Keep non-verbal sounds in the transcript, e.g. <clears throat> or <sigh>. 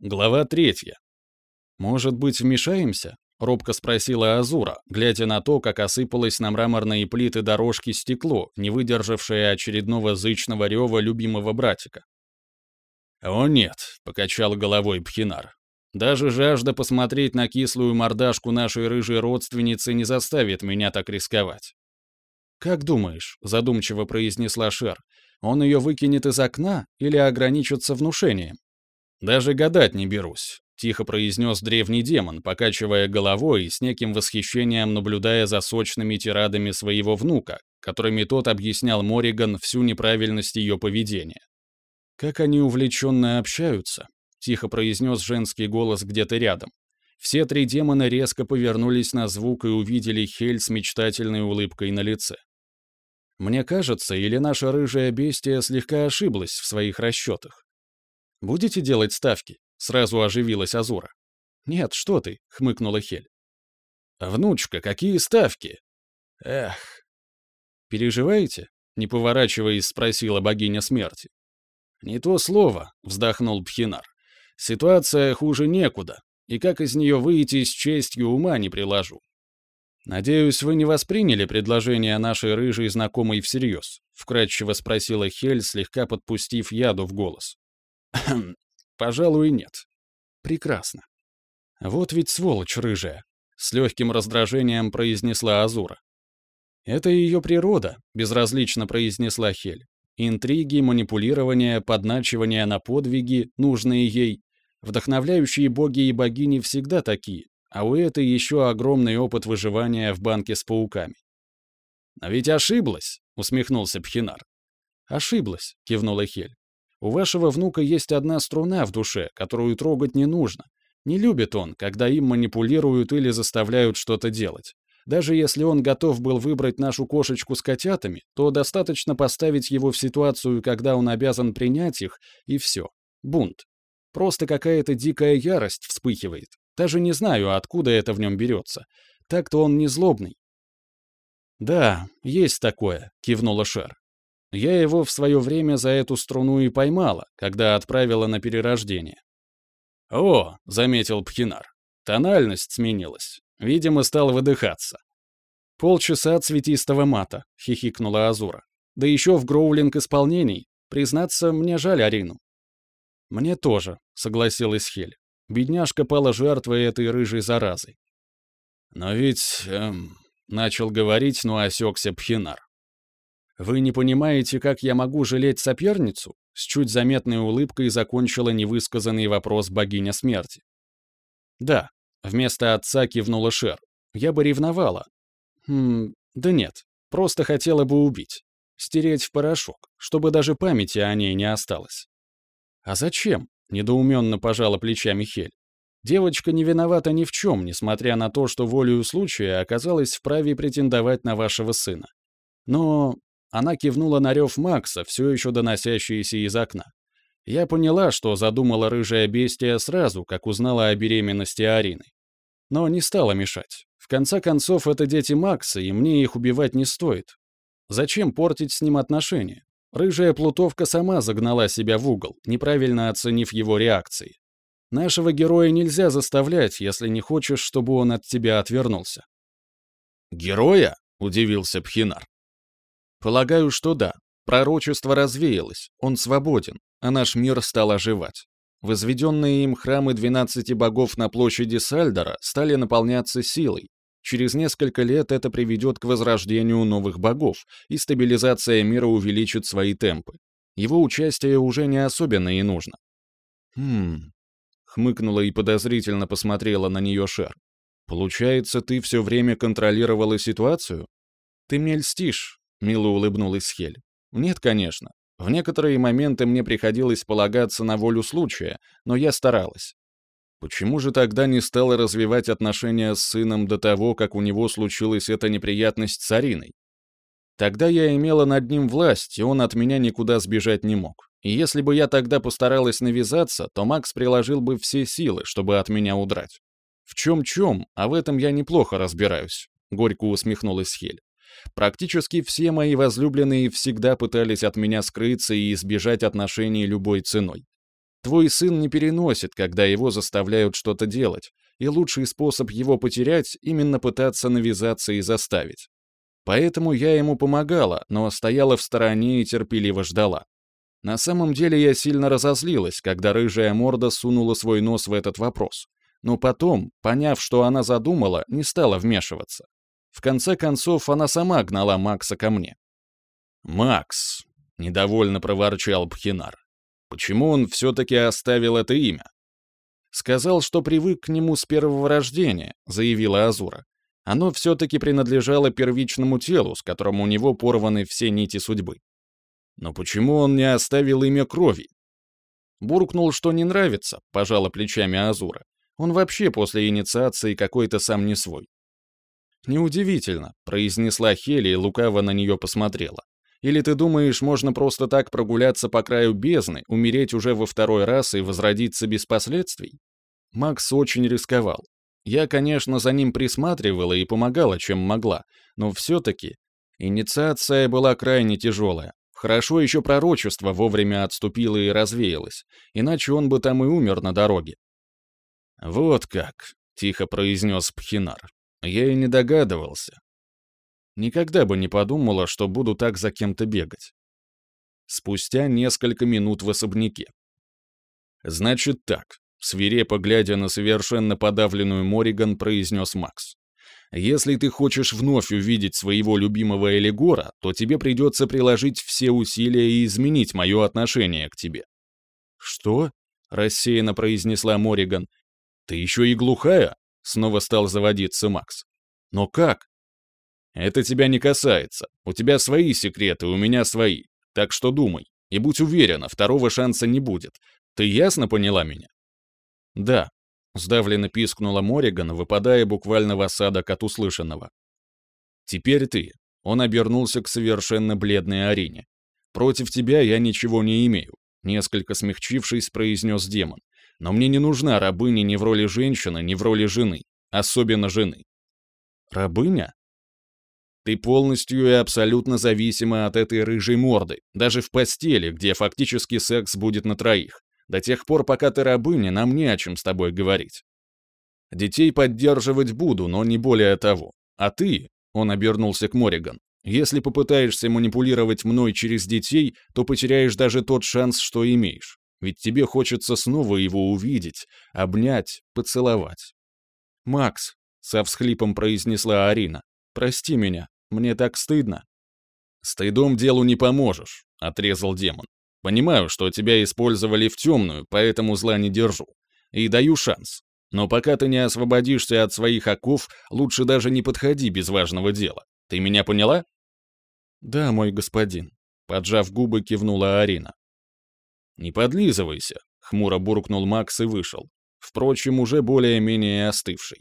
Глава третья. «Может быть, вмешаемся?» — робко спросила Азура, глядя на то, как осыпалось на мраморные плиты дорожки стекло, не выдержавшее очередного зычного рева любимого братика. «О нет», — покачал головой Пхинар. «Даже жажда посмотреть на кислую мордашку нашей рыжей родственницы не заставит меня так рисковать». «Как думаешь», — задумчиво произнесла Шер, «он ее выкинет из окна или ограничится внушением?» «Даже гадать не берусь», — тихо произнес древний демон, покачивая головой и с неким восхищением наблюдая за сочными тирадами своего внука, которыми тот объяснял Мориган всю неправильность ее поведения. «Как они увлеченно общаются», — тихо произнес женский голос где-то рядом. Все три демона резко повернулись на звук и увидели Хель с мечтательной улыбкой на лице. Мне кажется, или наша рыжая бестия слегка ошиблась в своих расчетах. «Будете делать ставки?» — сразу оживилась Азура. «Нет, что ты», — хмыкнула Хель. «Внучка, какие ставки?» «Эх». «Переживаете?» — не поворачиваясь, спросила богиня смерти. «Не то слово», — вздохнул Пхинар. «Ситуация хуже некуда, и как из нее выйти с честью ума не приложу». «Надеюсь, вы не восприняли предложение нашей рыжей знакомой всерьез?» — вкратчиво спросила Хель, слегка подпустив яду в голос. <clears throat> Пожалуй, нет. Прекрасно. Вот ведь сволочь рыжая, с легким раздражением произнесла Азура. Это ее природа, безразлично произнесла Хель. Интриги, манипулирование, подначивание на подвиги, нужные ей. Вдохновляющие боги и богини всегда такие, а у этой еще огромный опыт выживания в банке с пауками. «А ведь ошиблась», — усмехнулся Пхинар. «Ошиблась», — кивнула Хель. У вашего внука есть одна струна в душе, которую трогать не нужно. Не любит он, когда им манипулируют или заставляют что-то делать. Даже если он готов был выбрать нашу кошечку с котятами, то достаточно поставить его в ситуацию, когда он обязан принять их, и все. Бунт. Просто какая-то дикая ярость вспыхивает. Даже не знаю, откуда это в нем берется. Так-то он не злобный. «Да, есть такое», — кивнула Шер. Я его в свое время за эту струну и поймала, когда отправила на перерождение. «О», — заметил Пхинар, — «тональность сменилась. Видимо, стал выдыхаться». «Полчаса цветистого мата», — хихикнула Азура. «Да еще в гроулинг исполнений. Признаться, мне жаль Арину». «Мне тоже», — согласилась Хель. Бедняжка пала жертвой этой рыжей заразы. «Но ведь...» эм, — начал говорить, но осекся Пхинар. «Вы не понимаете, как я могу жалеть соперницу?» С чуть заметной улыбкой закончила невысказанный вопрос богиня смерти. «Да», — вместо отца кивнула Шер. «Я бы ревновала». «Хм, да нет, просто хотела бы убить. Стереть в порошок, чтобы даже памяти о ней не осталось». «А зачем?» — недоуменно пожала плечами Хель. «Девочка не виновата ни в чем, несмотря на то, что волею случая оказалась вправе претендовать на вашего сына. Но она кивнула на рев Макса, все еще доносящийся из окна. Я поняла, что задумала рыжая бестия сразу, как узнала о беременности Арины. Но не стала мешать. В конце концов, это дети Макса, и мне их убивать не стоит. Зачем портить с ним отношения? Рыжая плутовка сама загнала себя в угол, неправильно оценив его реакции. Нашего героя нельзя заставлять, если не хочешь, чтобы он от тебя отвернулся. «Героя?» — удивился Пхинар. Полагаю, что да. Пророчество развеялось, он свободен, а наш мир стал оживать. Возведенные им храмы двенадцати богов на площади Сальдора стали наполняться силой. Через несколько лет это приведет к возрождению новых богов, и стабилизация мира увеличит свои темпы. Его участие уже не особенно и нужно. «Хм...» — хмыкнула и подозрительно посмотрела на нее Шер. «Получается, ты все время контролировала ситуацию? Ты мне льстишь, Мило улыбнулась Хель. Нет, конечно. В некоторые моменты мне приходилось полагаться на волю случая, но я старалась. Почему же тогда не стала развивать отношения с сыном до того, как у него случилась эта неприятность с Ариной? Тогда я имела над ним власть, и он от меня никуда сбежать не мог. И если бы я тогда постаралась навязаться, то Макс приложил бы все силы, чтобы от меня удрать. В чем-чем, а в этом я неплохо разбираюсь, — горько усмехнулась Хель. Практически все мои возлюбленные всегда пытались от меня скрыться и избежать отношений любой ценой. Твой сын не переносит, когда его заставляют что-то делать, и лучший способ его потерять — именно пытаться навязаться и заставить. Поэтому я ему помогала, но стояла в стороне и терпеливо ждала. На самом деле я сильно разозлилась, когда рыжая морда сунула свой нос в этот вопрос. Но потом, поняв, что она задумала, не стала вмешиваться. В конце концов, она сама гнала Макса ко мне. «Макс», — недовольно проворчал Пхинар, — «почему он все-таки оставил это имя?» «Сказал, что привык к нему с первого рождения», — заявила Азура. «Оно все-таки принадлежало первичному телу, с которым у него порваны все нити судьбы». «Но почему он не оставил имя крови?» Буркнул, что не нравится, пожала плечами Азура. Он вообще после инициации какой-то сам не свой. «Неудивительно», — произнесла Хели и лукаво на нее посмотрела. «Или ты думаешь, можно просто так прогуляться по краю бездны, умереть уже во второй раз и возродиться без последствий?» Макс очень рисковал. Я, конечно, за ним присматривала и помогала, чем могла, но все-таки инициация была крайне тяжелая. Хорошо еще пророчество вовремя отступило и развеялось, иначе он бы там и умер на дороге. «Вот как», — тихо произнес Пхинар. Я и не догадывался. Никогда бы не подумала, что буду так за кем-то бегать. Спустя несколько минут в особняке. «Значит так», — свирепо глядя на совершенно подавленную Мориган, произнес Макс. «Если ты хочешь вновь увидеть своего любимого Элигора, то тебе придется приложить все усилия и изменить мое отношение к тебе». «Что?» — рассеянно произнесла Мориган. «Ты еще и глухая?» Снова стал заводиться Макс. «Но как?» «Это тебя не касается. У тебя свои секреты, у меня свои. Так что думай. И будь уверена, второго шанса не будет. Ты ясно поняла меня?» «Да», — сдавленно пискнула Мориган, выпадая буквально в осадок от услышанного. «Теперь ты». Он обернулся к совершенно бледной арене. «Против тебя я ничего не имею», — несколько смягчившись, произнес демон. Но мне не нужна рабыня ни в роли женщины, ни в роли жены. Особенно жены. Рабыня? Ты полностью и абсолютно зависима от этой рыжей морды, даже в постели, где фактически секс будет на троих. До тех пор, пока ты рабыня, нам не о чем с тобой говорить. Детей поддерживать буду, но не более того. А ты, он обернулся к Мориган, если попытаешься манипулировать мной через детей, то потеряешь даже тот шанс, что имеешь. Ведь тебе хочется снова его увидеть, обнять, поцеловать. «Макс», — со всхлипом произнесла Арина, — «прости меня, мне так стыдно». «Стыдом делу не поможешь», — отрезал демон. «Понимаю, что тебя использовали в темную, поэтому зла не держу. И даю шанс. Но пока ты не освободишься от своих оков, лучше даже не подходи без важного дела. Ты меня поняла?» «Да, мой господин», — поджав губы, кивнула Арина. «Не подлизывайся», — хмуро буркнул Макс и вышел. Впрочем, уже более-менее остывший.